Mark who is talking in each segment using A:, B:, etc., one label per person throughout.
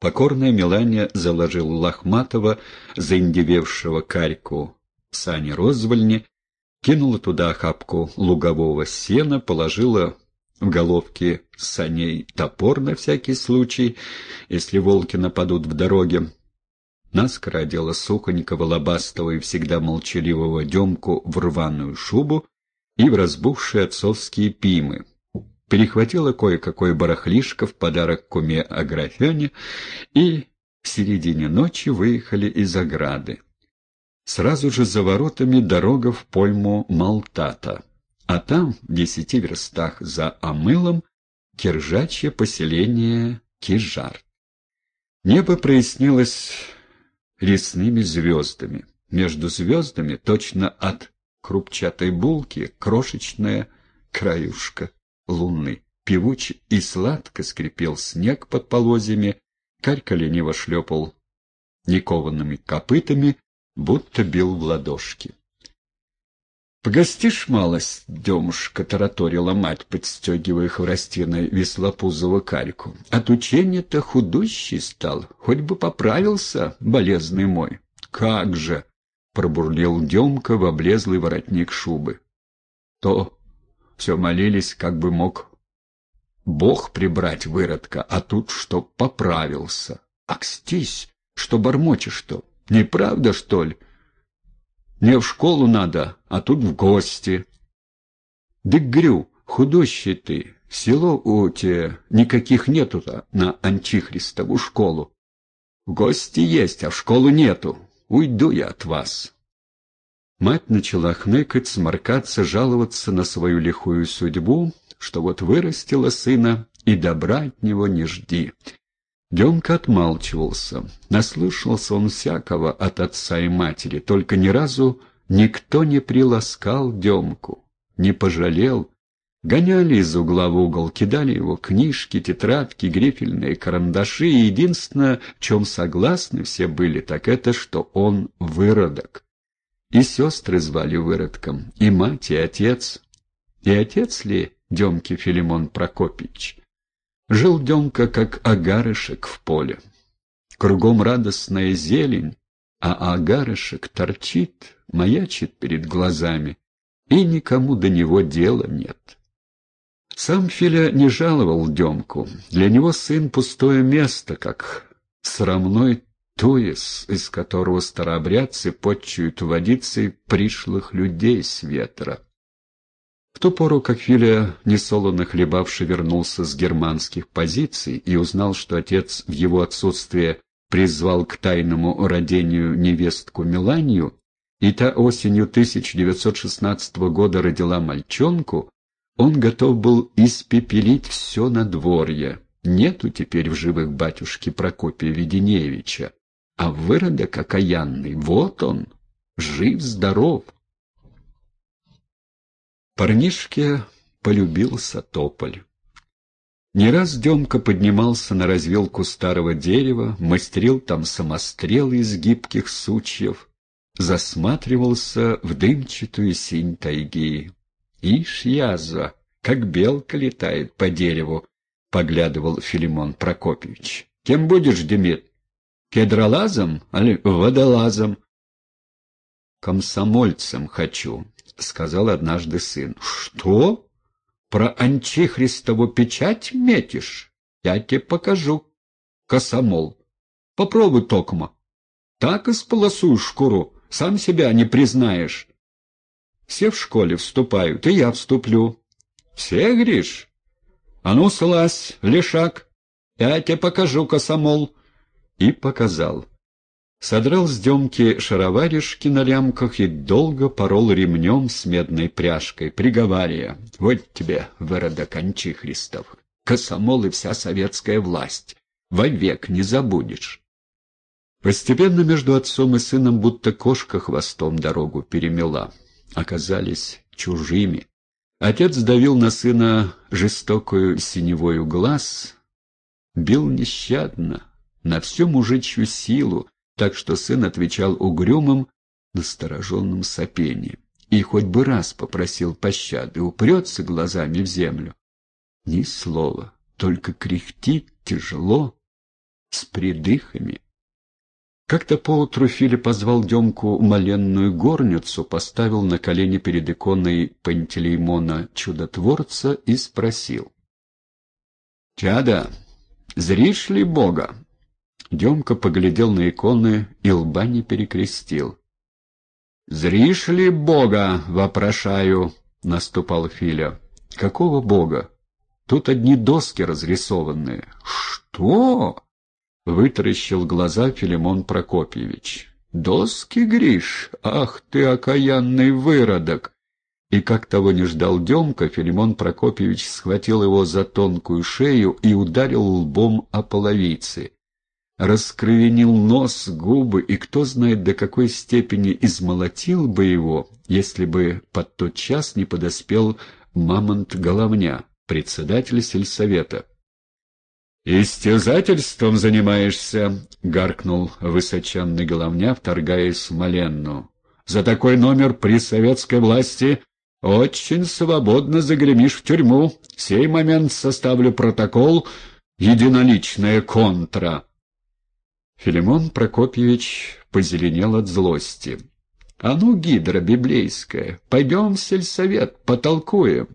A: Покорная Мелания заложила Лохматова, заиндевевшего карьку сани розвольни, кинула туда охапку лугового сена, положила в головке саней топор на всякий случай, если волки нападут в дороге. Наскоро одела сухонького, лобастого и всегда молчаливого Демку в рваную шубу и в разбухшие отцовские пимы, перехватила кое-какое барахлишко в подарок куме Аграфене и в середине ночи выехали из ограды. Сразу же за воротами дорога в пойму Малтата, а там, в десяти верстах за Амылом, киржачье поселение Кижар. Небо прояснилось лесными звездами. Между звездами, точно от крупчатой булки, крошечная краюшка луны. Певуче и сладко скрипел снег под полозьями, Карька лениво шлепал никованными копытами, будто бил в ладошки. — Погостишь малость, демушка, — тараторила мать, подстегивая хворостиной веслопузого карьку. — От учения-то худущий стал, хоть бы поправился, болезный мой. — Как же! — пробурлил Демка в облезлый воротник шубы. — То все молились, как бы мог Бог прибрать выродка, а тут чтоб поправился. Акстись, что бормочешь-то? Неправда, что ли? Не в школу надо, а тут в гости. Дык грю, худощий ты, село у тебя никаких нету-то на Антихристову школу. В гости есть, а в школу нету. Уйду я от вас. Мать начала хныкать, сморкаться, жаловаться на свою лихую судьбу, что вот вырастила сына, и добра от него не жди. Демка отмалчивался. Наслышался он всякого от отца и матери, только ни разу никто не приласкал Демку, не пожалел. Гоняли из угла в угол, кидали его книжки, тетрадки, грифельные карандаши, и единственное, в чем согласны все были, так это, что он выродок. И сестры звали выродком, и мать, и отец. И отец ли Демки Филимон Прокопич? Жил Демка, как агарышек в поле. Кругом радостная зелень, а агарышек торчит, маячит перед глазами, и никому до него дела нет. Сам Филя не жаловал Демку. Для него сын пустое место, как срамной туес, из которого старообрядцы подчуют водицей пришлых людей с ветра. В ту пору, как Филя, несолоно хлебавший, вернулся с германских позиций и узнал, что отец в его отсутствие призвал к тайному родению невестку Меланию, и та осенью 1916 года родила мальчонку, он готов был испепелить все надворье. Нету теперь в живых батюшки Прокопия Веденеевича. А выродок окаянный, вот он, жив-здоров. Парнишке полюбился тополь. Не раз Демка поднимался на развилку старого дерева, мастерил там самострелы из гибких сучьев, засматривался в дымчатую синь тайги. «Ишь, язва, как белка летает по дереву!» — поглядывал Филимон Прокопьевич. «Кем будешь, Демид?» Кедролазом или водолазом? Комсомольцем хочу, — сказал однажды сын. Что? Про антихристову печать метишь? Я тебе покажу. Косомол. Попробуй, Токма. Так и сполосуешь шкуру, сам себя не признаешь. Все в школе вступают, и я вступлю. Все, Гриш? А ну, слазь, лишак, я тебе покажу, косомол и показал. Содрал с Демки шароваришки на лямках и долго порол ремнем с медной пряжкой, приговаривая, «Вот тебе, выродок Анчихристов, косомол и вся советская власть, вовек не забудешь». Постепенно между отцом и сыном будто кошка хвостом дорогу перемела. Оказались чужими. Отец давил на сына жестокую синевою глаз, бил нещадно, на всю мужичью силу, так что сын отвечал угрюмым, настороженным сопением. И хоть бы раз попросил пощады, упрется глазами в землю. Ни слова, только кряхтит тяжело. с придыхами. Как-то поутру Филя позвал Демку в маленную горницу, поставил на колени перед иконой Пантелеймона Чудотворца и спросил. «Чада, зришь ли Бога?» Демка поглядел на иконы и лба не перекрестил. «Зришь ли Бога, вопрошаю?» — наступал Филя. «Какого Бога? Тут одни доски разрисованные». «Что?» — вытаращил глаза Филимон Прокопьевич. «Доски, Гриш? Ах ты, окаянный выродок!» И как того не ждал Демка, Филимон Прокопьевич схватил его за тонкую шею и ударил лбом о половице раскровенил нос, губы, и кто знает до какой степени измолотил бы его, если бы под тот час не подоспел Мамонт Головня, председатель сельсовета. «Истязательством занимаешься», — гаркнул высоченный Головня, вторгаясь в Маленну. «За такой номер при советской власти очень свободно загремишь в тюрьму. В сей момент составлю протокол «Единоличная контра». Филимон Прокопьевич позеленел от злости. «А ну, гидра библейская, пойдем в сельсовет, потолкуем!»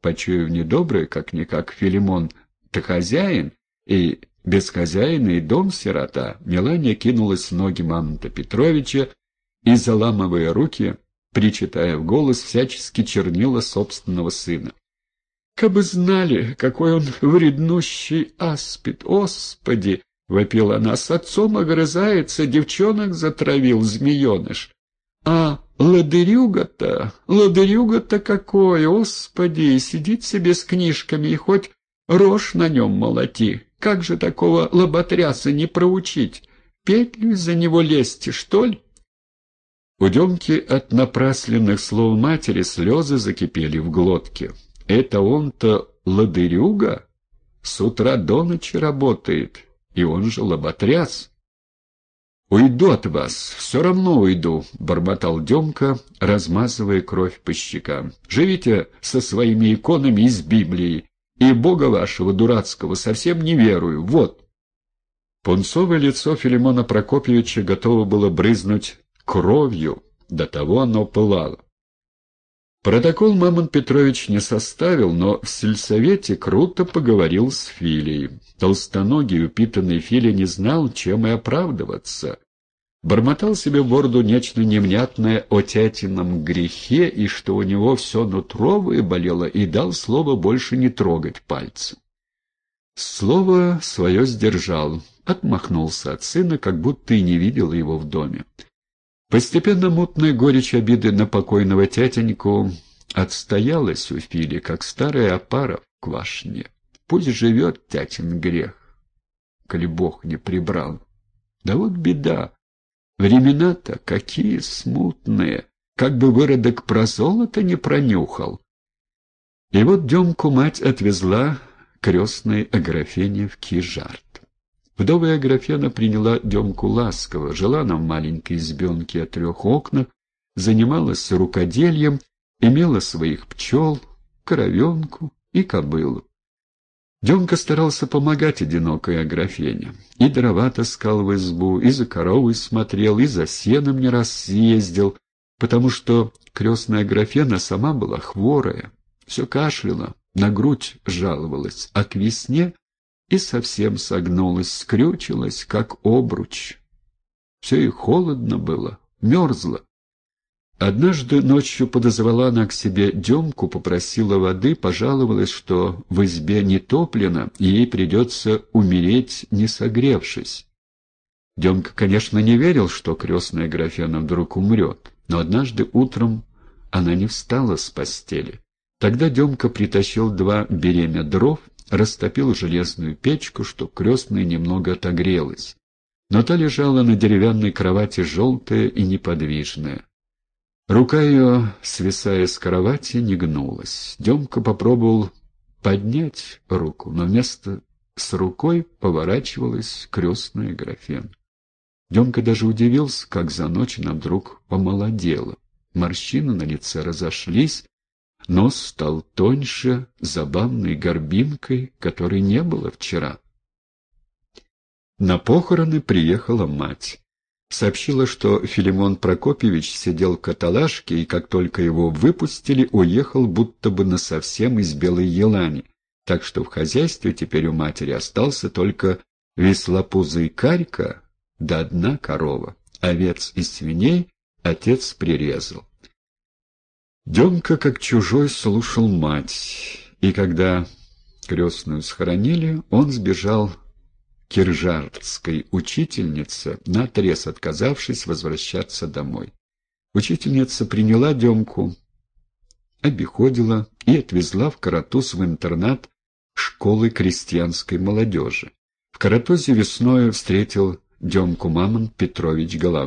A: Почуяв недоброе, как-никак Филимон-то хозяин, и без хозяина и дом сирота, Мелания кинулась в ноги Мамонта Петровича и, заламывая руки, причитая в голос, всячески чернила собственного сына. «Кабы знали, какой он вреднущий аспид, Господи!» — вопила она. — С отцом огрызается, девчонок затравил змееныш. А ладырюга-то, ладырюга-то какой, господи, сидит себе с книжками и хоть рожь на нем молоти. Как же такого лоботряса не проучить? Петлю из-за него лезть, что ли? У Демки от напрасленных слов матери слезы закипели в глотке. Это он-то ладырюга? С утра до ночи работает и он же лоботряс. «Уйду от вас, все равно уйду», — бормотал Демка, размазывая кровь по щекам. «Живите со своими иконами из Библии, и Бога вашего дурацкого совсем не верую, вот». Пунцовое лицо Филимона Прокопьевича готово было брызнуть кровью, до того оно пылало. Протокол Мамон Петрович не составил, но в сельсовете круто поговорил с Филией. Толстоногий, упитанный Филя не знал, чем и оправдываться. Бормотал себе в бороду нечто невнятное о тятином грехе, и что у него все нутро выболело, и дал слово больше не трогать пальцем. Слово свое сдержал, отмахнулся от сына, как будто и не видел его в доме. Постепенно мутная горечь обиды на покойного тятеньку отстоялась у Фили, как старая опара в квашне. Пусть живет тятин грех, коли Бог не прибрал. Да вот беда. Времена-то какие смутные, как бы выродок про золото не пронюхал. И вот Демку мать отвезла крестной Аграфене в Кижарт. Вдовая Аграфена приняла Демку ласково, жила на маленькой избенке о трех окнах, занималась рукоделием, имела своих пчел, коровенку и кобылу. Демка старался помогать одинокой Аграфене. И дрова таскал в избу, и за коровой смотрел, и за сеном не раз съездил, потому что крестная Аграфена сама была хворая, все кашляла, на грудь жаловалась, а к весне и совсем согнулась, скрючилась, как обруч. Все и холодно было, мерзло. Однажды ночью подозвала она к себе Демку, попросила воды, пожаловалась, что в избе не топлено, и ей придется умереть, не согревшись. Демка, конечно, не верил, что крестная графена вдруг умрет, но однажды утром она не встала с постели. Тогда Демка притащил два беремя дров растопил железную печку, чтоб крестная немного отогрелась. Но та лежала на деревянной кровати желтая и неподвижная. Рука ее, свисая с кровати, не гнулась. Демка попробовал поднять руку, но вместо с рукой поворачивалась крестная графен. Демка даже удивился, как за ночь она вдруг помолодела. Морщины на лице разошлись, Нос стал тоньше, забавной горбинкой, которой не было вчера. На похороны приехала мать. Сообщила, что Филимон Прокопьевич сидел в каталажке и, как только его выпустили, уехал будто бы насовсем из Белой Елани, так что в хозяйстве теперь у матери остался только веслопузый карька да одна корова. Овец и свиней отец прирезал. Демка, как чужой, слушал мать, и когда крестную схоронили, он сбежал киржардской учительнице, наотрез отказавшись возвращаться домой. Учительница приняла Демку, обиходила и отвезла в Каратуз в интернат школы крестьянской молодежи. В Каратузе весною встретил Демку Мамонт Петрович Головня.